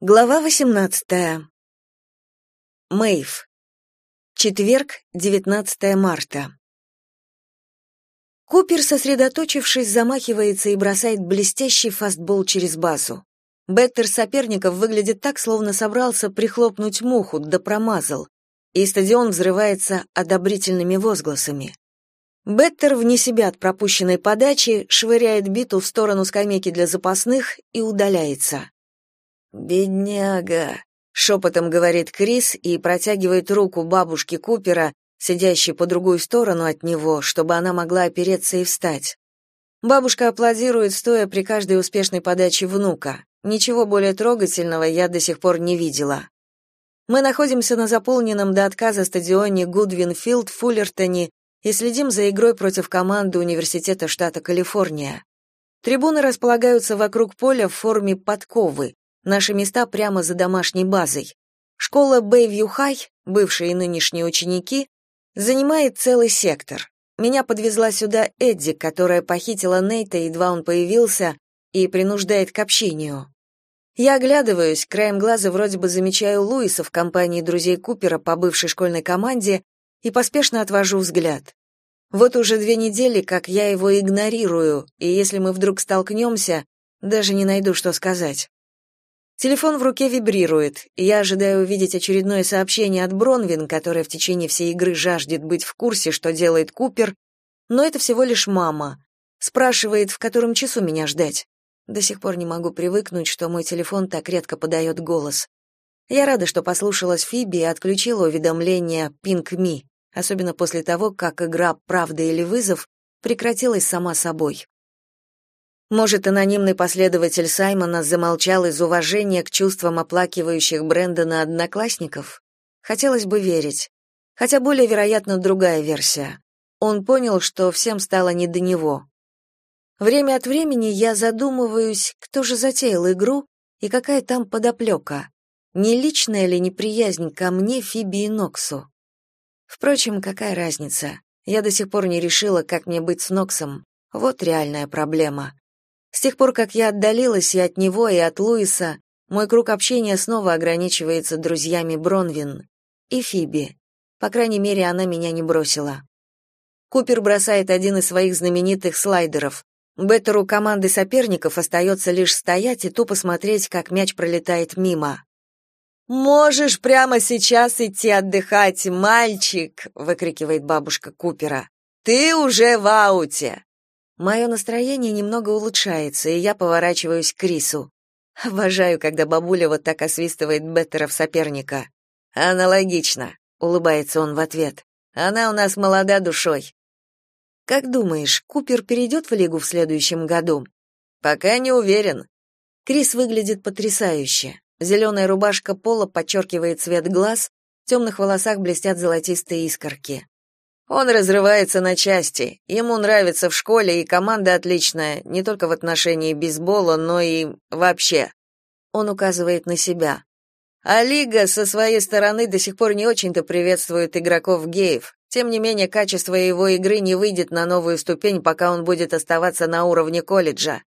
Глава 18. Мэйв. Четверг, 19 марта. Купер, сосредоточившись, замахивается и бросает блестящий фастбол через базу. Беттер соперников выглядит так, словно собрался прихлопнуть муху, да промазал, и стадион взрывается одобрительными возгласами. Беттер вне себя от пропущенной подачи швыряет биту в сторону скамейки для запасных и удаляется. «Бедняга», — шепотом говорит Крис и протягивает руку бабушке Купера, сидящей по другую сторону от него, чтобы она могла опереться и встать. Бабушка аплодирует, стоя при каждой успешной подаче внука. Ничего более трогательного я до сих пор не видела. Мы находимся на заполненном до отказа стадионе Гудвинфилд в Фуллертоне и следим за игрой против команды Университета штата Калифорния. Трибуны располагаются вокруг поля в форме подковы, Наши места прямо за домашней базой. Школа Бэйвью-Хай, бывшие и нынешние ученики, занимает целый сектор. Меня подвезла сюда Эдди, которая похитила Нейта, едва он появился, и принуждает к общению. Я оглядываюсь, краем глаза вроде бы замечаю Луиса в компании друзей Купера по бывшей школьной команде и поспешно отвожу взгляд. Вот уже две недели, как я его игнорирую, и если мы вдруг столкнемся, даже не найду, что сказать. Телефон в руке вибрирует, и я ожидаю увидеть очередное сообщение от Бронвин, которая в течение всей игры жаждет быть в курсе, что делает Купер, но это всего лишь мама. Спрашивает, в котором часу меня ждать. До сих пор не могу привыкнуть, что мой телефон так редко подает голос. Я рада, что послушалась Фиби и отключила уведомление «Pink Me», особенно после того, как игра «Правда или вызов» прекратилась сама собой. Может, анонимный последователь Саймона замолчал из уважения к чувствам оплакивающих Брэндона одноклассников? Хотелось бы верить. Хотя более вероятно другая версия. Он понял, что всем стало не до него. Время от времени я задумываюсь, кто же затеял игру и какая там подоплека. Не личная ли неприязнь ко мне, Фиби и Ноксу? Впрочем, какая разница? Я до сих пор не решила, как мне быть с Ноксом. Вот реальная проблема. С тех пор, как я отдалилась и от него, и от Луиса, мой круг общения снова ограничивается друзьями Бронвин и Фиби. По крайней мере, она меня не бросила. Купер бросает один из своих знаменитых слайдеров. Беттеру команды соперников остается лишь стоять и тупо смотреть, как мяч пролетает мимо. «Можешь прямо сейчас идти отдыхать, мальчик!» — выкрикивает бабушка Купера. «Ты уже в ауте!» Мое настроение немного улучшается, и я поворачиваюсь к Крису. Обожаю, когда бабуля вот так освистывает Беттеров соперника. Аналогично, улыбается он в ответ. Она у нас молода душой. Как думаешь, Купер перейдет в лигу в следующем году? Пока не уверен. Крис выглядит потрясающе. Зеленая рубашка пола подчеркивает цвет глаз, в темных волосах блестят золотистые искорки. Он разрывается на части. Ему нравится в школе, и команда отличная, не только в отношении бейсбола, но и вообще. Он указывает на себя. А лига со своей стороны до сих пор не очень-то приветствует игроков геев. Тем не менее, качество его игры не выйдет на новую ступень, пока он будет оставаться на уровне колледжа.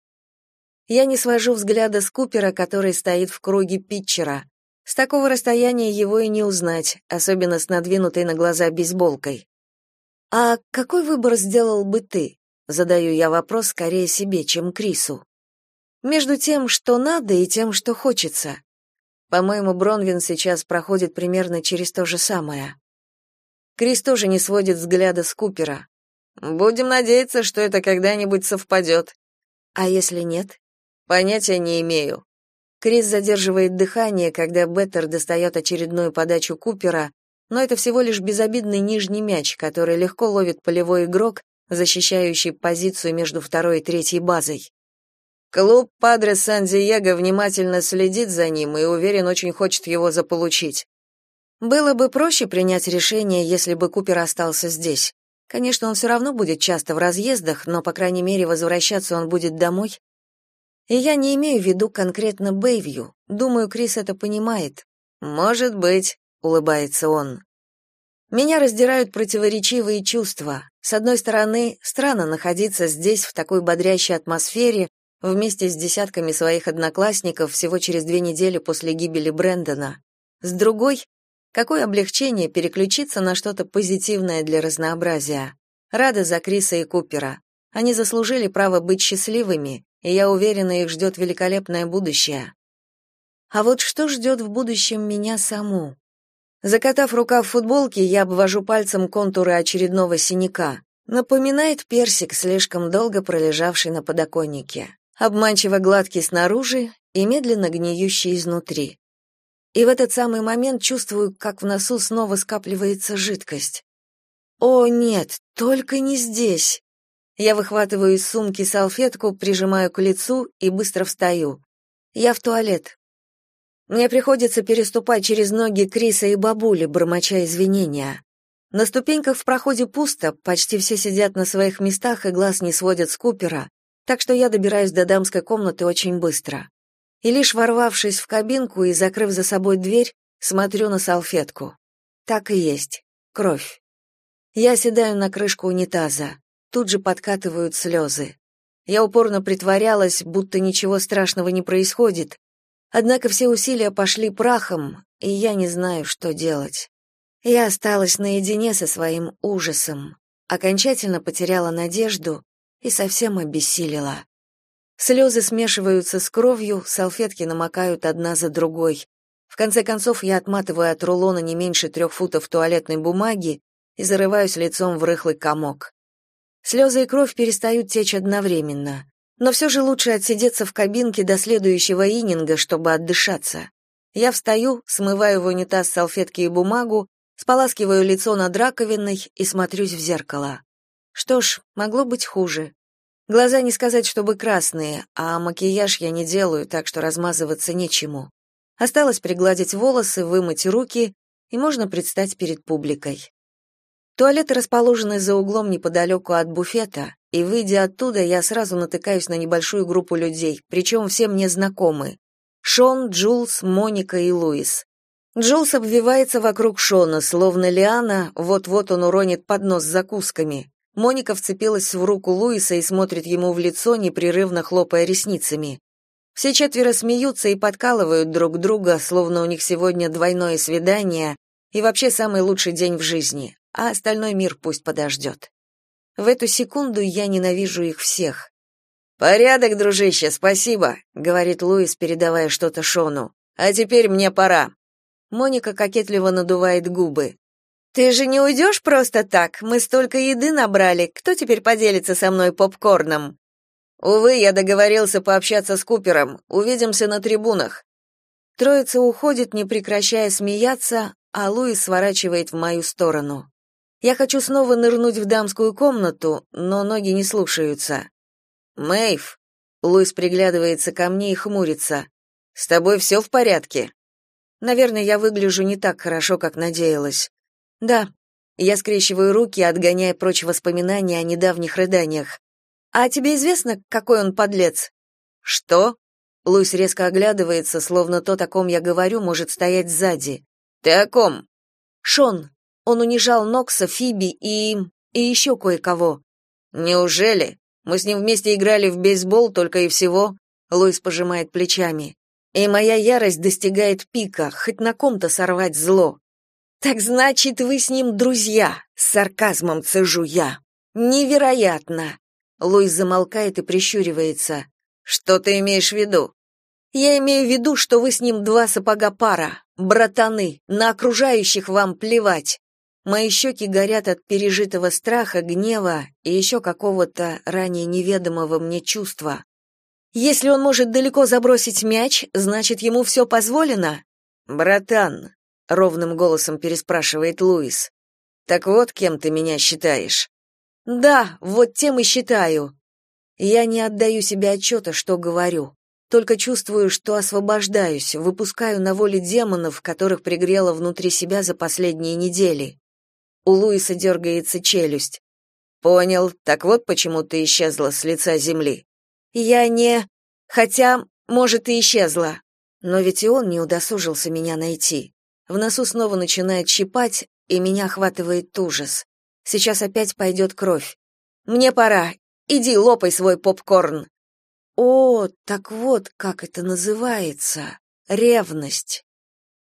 Я не свожу взгляда с Купера, который стоит в круге питчера. С такого расстояния его и не узнать, особенно с надвинутой на глаза бейсболкой. А какой выбор сделал бы ты? Задаю я вопрос скорее себе, чем Крису. Между тем, что надо, и тем, что хочется. По-моему, Бронвин сейчас проходит примерно через то же самое. Крис тоже не сводит взгляда с Купера. Будем надеяться, что это когда-нибудь совпадет». А если нет? Понятия не имею. Крис задерживает дыхание, когда Беттер достает очередную подачу Купера, но это всего лишь безобидный нижний мяч, который легко ловит полевой игрок, защищающий позицию между второй и третьей базой. Клуб Падре Сан-Диего внимательно следит за ним и уверен, очень хочет его заполучить. Было бы проще принять решение, если бы Купер остался здесь. Конечно, он все равно будет часто в разъездах, но, по крайней мере, возвращаться он будет домой. И я не имею в виду конкретно Бэйвью. Думаю, Крис это понимает. Может быть, улыбается он. Меня раздирают противоречивые чувства. С одной стороны, странно находиться здесь в такой бодрящей атмосфере, вместе с десятками своих одноклассников всего через две недели после гибели Брэндона. С другой, какое облегчение переключиться на что-то позитивное для разнообразия. Рада за Криса и Купера. Они заслужили право быть счастливыми, и я уверена, их ждет великолепное будущее. А вот что ждет в будущем меня саму? Закатав рукав футболки, я обвожу пальцем контуры очередного синяка. Напоминает персик, слишком долго пролежавший на подоконнике. Обманчиво гладкий снаружи и медленно гниющий изнутри. И в этот самый момент чувствую, как в носу снова скапливается жидкость. О, нет, только не здесь. Я выхватываю из сумки салфетку, прижимаю к лицу и быстро встаю. Я в туалет. Мне приходится переступать через ноги Криса и бабули, бормоча извинения. На ступеньках в проходе пусто, почти все сидят на своих местах и глаз не сводят с Купера, так что я добираюсь до дамской комнаты очень быстро. И лишь ворвавшись в кабинку и закрыв за собой дверь, смотрю на салфетку. Так и есть. Кровь. Я седаю на крышку унитаза. Тут же подкатывают слезы. Я упорно притворялась, будто ничего страшного не происходит, Однако все усилия пошли прахом, и я не знаю, что делать. Я осталась наедине со своим ужасом, окончательно потеряла надежду и совсем обессилила. Слезы смешиваются с кровью, салфетки намокают одна за другой. В конце концов я отматываю от рулона не меньше трех футов туалетной бумаги и зарываюсь лицом в рыхлый комок. Слезы и кровь перестают течь одновременно. Но все же лучше отсидеться в кабинке до следующего ининга, чтобы отдышаться. Я встаю, смываю в унитаз салфетки и бумагу, споласкиваю лицо над раковиной и смотрюсь в зеркало. Что ж, могло быть хуже. Глаза не сказать, чтобы красные, а макияж я не делаю, так что размазываться нечему. Осталось пригладить волосы, вымыть руки, и можно предстать перед публикой. Туалеты расположены за углом неподалеку от буфета, и, выйдя оттуда, я сразу натыкаюсь на небольшую группу людей, причем все мне знакомы. Шон, Джулс, Моника и Луис. Джулс обвивается вокруг Шона, словно лиана, вот-вот он уронит поднос с закусками. Моника вцепилась в руку Луиса и смотрит ему в лицо, непрерывно хлопая ресницами. Все четверо смеются и подкалывают друг друга, словно у них сегодня двойное свидание и вообще самый лучший день в жизни а остальной мир пусть подождет. В эту секунду я ненавижу их всех. «Порядок, дружище, спасибо», — говорит Луис, передавая что-то Шону. «А теперь мне пора». Моника кокетливо надувает губы. «Ты же не уйдешь просто так? Мы столько еды набрали. Кто теперь поделится со мной попкорном?» «Увы, я договорился пообщаться с Купером. Увидимся на трибунах». Троица уходит, не прекращая смеяться, а Луис сворачивает в мою сторону. Я хочу снова нырнуть в дамскую комнату, но ноги не слушаются. Мэйв, Луис приглядывается ко мне и хмурится. С тобой все в порядке? Наверное, я выгляжу не так хорошо, как надеялась. Да. Я скрещиваю руки, отгоняя прочь воспоминания о недавних рыданиях. А тебе известно, какой он подлец? Что? Луис резко оглядывается, словно то, о ком я говорю, может стоять сзади. Ты о ком? Шон, он унижал Нокса, Фиби и... и еще кое-кого. Неужели? Мы с ним вместе играли в бейсбол только и всего. Луис пожимает плечами. И моя ярость достигает пика, хоть на ком-то сорвать зло. Так значит, вы с ним друзья, с сарказмом цежу я. Невероятно. Луис замолкает и прищуривается. Что ты имеешь в виду? Я имею в виду, что вы с ним два сапога пара, братаны, на окружающих вам плевать. Мои щеки горят от пережитого страха, гнева и еще какого-то ранее неведомого мне чувства. Если он может далеко забросить мяч, значит, ему все позволено? Братан, ровным голосом переспрашивает Луис. Так вот, кем ты меня считаешь? Да, вот тем и считаю. Я не отдаю себе отчета, что говорю. Только чувствую, что освобождаюсь, выпускаю на воле демонов, которых пригрело внутри себя за последние недели. У Луиса дергается челюсть. Понял. Так вот почему ты исчезла с лица земли. Я не... Хотя, может, и исчезла. Но ведь и он не удосужился меня найти. В носу снова начинает щипать, и меня охватывает ужас. Сейчас опять пойдет кровь. Мне пора. Иди лопай свой попкорн. О, так вот, как это называется. Ревность.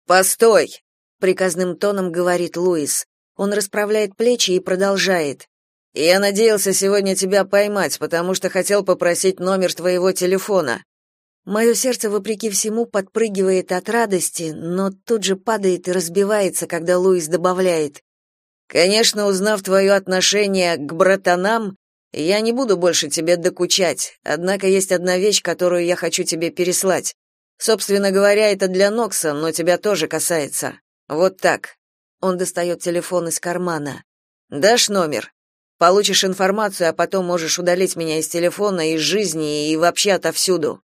Постой, приказным тоном говорит Луис. Он расправляет плечи и продолжает. Я надеялся сегодня тебя поймать, потому что хотел попросить номер твоего телефона. Мое сердце, вопреки всему, подпрыгивает от радости, но тут же падает и разбивается, когда Луис добавляет. «Конечно, узнав твое отношение к братанам, я не буду больше тебе докучать, однако есть одна вещь, которую я хочу тебе переслать. Собственно говоря, это для Нокса, но тебя тоже касается. Вот так». Он достает телефон из кармана. «Дашь номер? Получишь информацию, а потом можешь удалить меня из телефона, из жизни и вообще отовсюду».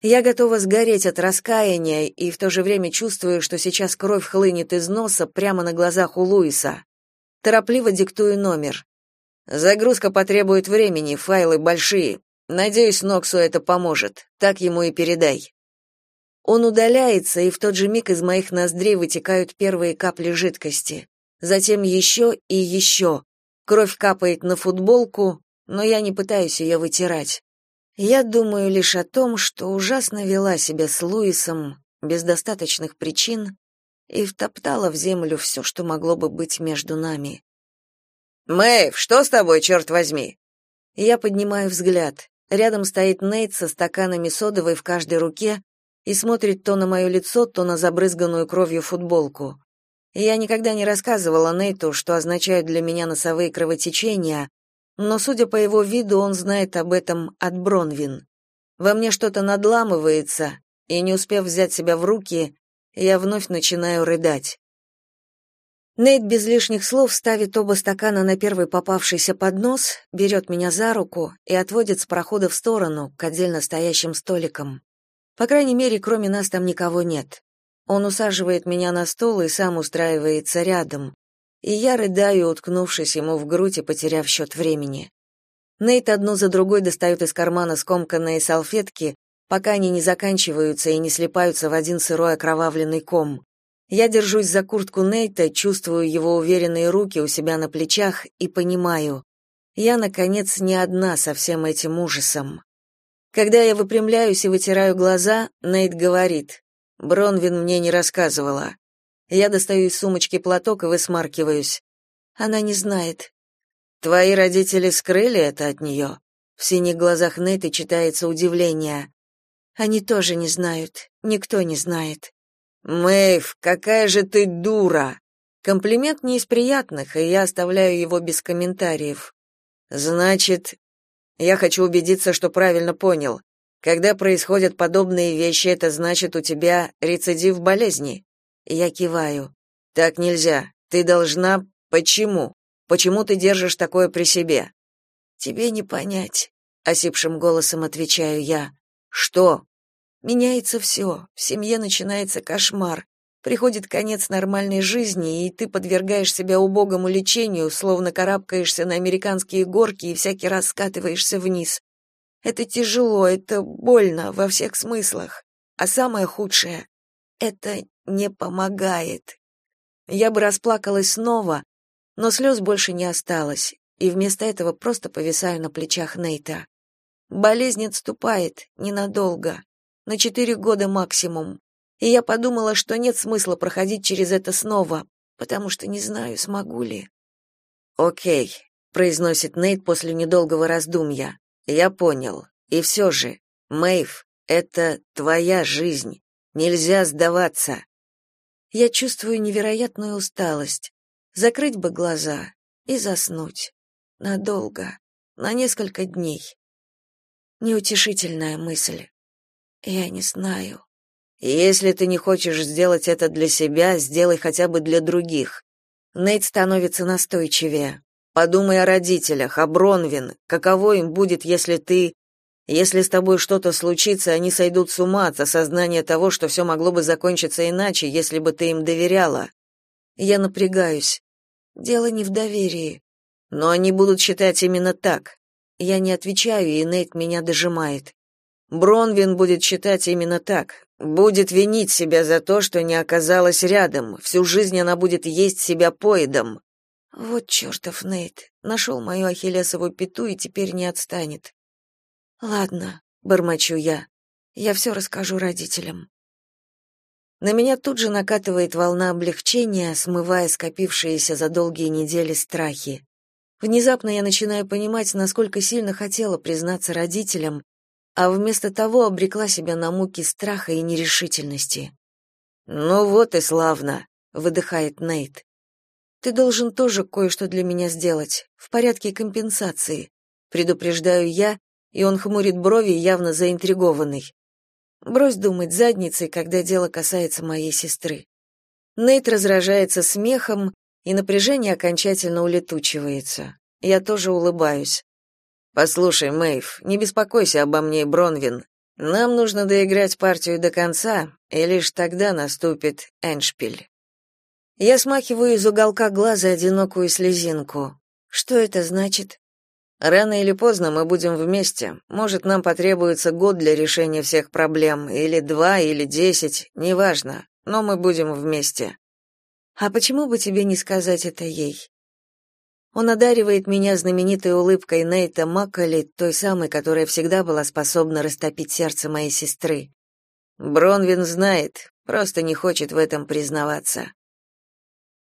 Я готова сгореть от раскаяния и в то же время чувствую, что сейчас кровь хлынет из носа прямо на глазах у Луиса. Торопливо диктую номер. Загрузка потребует времени, файлы большие. Надеюсь, Ноксу это поможет. Так ему и передай. Он удаляется, и в тот же миг из моих ноздрей вытекают первые капли жидкости. Затем еще и еще. Кровь капает на футболку, но я не пытаюсь ее вытирать. Я думаю лишь о том, что ужасно вела себя с Луисом без достаточных причин и втоптала в землю все, что могло бы быть между нами. «Мэйв, что с тобой, черт возьми?» Я поднимаю взгляд. Рядом стоит Нейт со стаканами содовой в каждой руке и смотрит то на мое лицо, то на забрызганную кровью футболку. Я никогда не рассказывала Нейту, что означают для меня носовые кровотечения, но, судя по его виду, он знает об этом от Бронвин. Во мне что-то надламывается, и, не успев взять себя в руки, я вновь начинаю рыдать. Нейт без лишних слов ставит оба стакана на первый попавшийся поднос, берет меня за руку и отводит с прохода в сторону, к отдельно стоящим столикам. По крайней мере, кроме нас там никого нет. Он усаживает меня на стол и сам устраивается рядом, и я рыдаю, уткнувшись ему в грудь и потеряв счет времени. Нейт одну за другой достает из кармана скомканные салфетки, пока они не заканчиваются и не слипаются в один сырой окровавленный ком. Я держусь за куртку Нейта, чувствую его уверенные руки у себя на плечах и понимаю, я, наконец, не одна со всем этим ужасом. Когда я выпрямляюсь и вытираю глаза, Нейт говорит, «Бронвин мне не рассказывала. Я достаю из сумочки платок и высмаркиваюсь. Она не знает. Твои родители скрыли это от нее?» В синих глазах Нэты читается удивление. Они тоже не знают. Никто не знает. Мэйв, какая же ты дура. Комплимент не из приятных, и я оставляю его без комментариев. Значит, я хочу убедиться, что правильно понял. Когда происходят подобные вещи, это значит, у тебя рецидив болезни. Я киваю. Так нельзя. Ты должна Почему? Почему ты держишь такое при себе? Тебе не понять, осипшим голосом отвечаю я. Что? Меняется все. В семье начинается кошмар. Приходит конец нормальной жизни, и ты подвергаешь себя убогому лечению, словно карабкаешься на американские горки и всякий раз скатываешься вниз. Это тяжело, это больно во всех смыслах. А самое худшее — это не помогает. Я бы расплакалась снова, но слез больше не осталось, и вместо этого просто повисаю на плечах Нейта. Болезнь отступает ненадолго, на четыре года максимум. И я подумала, что нет смысла проходить через это снова, потому что не знаю, смогу ли. «Окей», — произносит Нейт после недолгого раздумья. «Я понял. И все же, Мэйв, это твоя жизнь. Нельзя сдаваться. Я чувствую невероятную усталость. Закрыть бы глаза и заснуть. Надолго. На несколько дней. Неутешительная мысль. Я не знаю. Если ты не хочешь сделать это для себя, сделай хотя бы для других. Нейт становится настойчивее. Подумай о родителях, о Бронвин. Каково им будет, если ты если с тобой что-то случится, они сойдут с ума от осознания того, что все могло бы закончиться иначе, если бы ты им доверяла. Я напрягаюсь. Дело не в доверии. Но они будут считать именно так. Я не отвечаю, и Нейт меня дожимает. Бронвин будет считать именно так. Будет винить себя за то, что не оказалась рядом. Всю жизнь она будет есть себя поедом. Вот чертов Нейт. Нашел мою ахиллесову пяту и теперь не отстанет. Ладно, бормочу я. Я все расскажу родителям. На меня тут же накатывает волна облегчения, смывая скопившиеся за долгие недели страхи. Внезапно я начинаю понимать, насколько сильно хотела признаться родителям, а вместо того обрекла себя на муки страха и нерешительности. «Ну вот и славно», — выдыхает Нейт. «Ты должен тоже кое-что для меня сделать, в порядке компенсации», — предупреждаю я, и он хмурит брови, явно заинтригованный. Брось думать задницей, когда дело касается моей сестры. Нейт разражается смехом, и напряжение окончательно улетучивается. Я тоже улыбаюсь. Послушай, Мэйв, не беспокойся обо мне, Бронвин. Нам нужно доиграть партию до конца, и лишь тогда наступит эншпиль. Я смахиваю из уголка глаза одинокую слезинку. Что это значит? Рано или поздно мы будем вместе. Может, нам потребуется год для решения всех проблем, или два, или десять, неважно, но мы будем вместе. А почему бы тебе не сказать это ей? Он одаривает меня знаменитой улыбкой Нейта Макколи, той самой, которая всегда была способна растопить сердце моей сестры. Бронвин знает, просто не хочет в этом признаваться.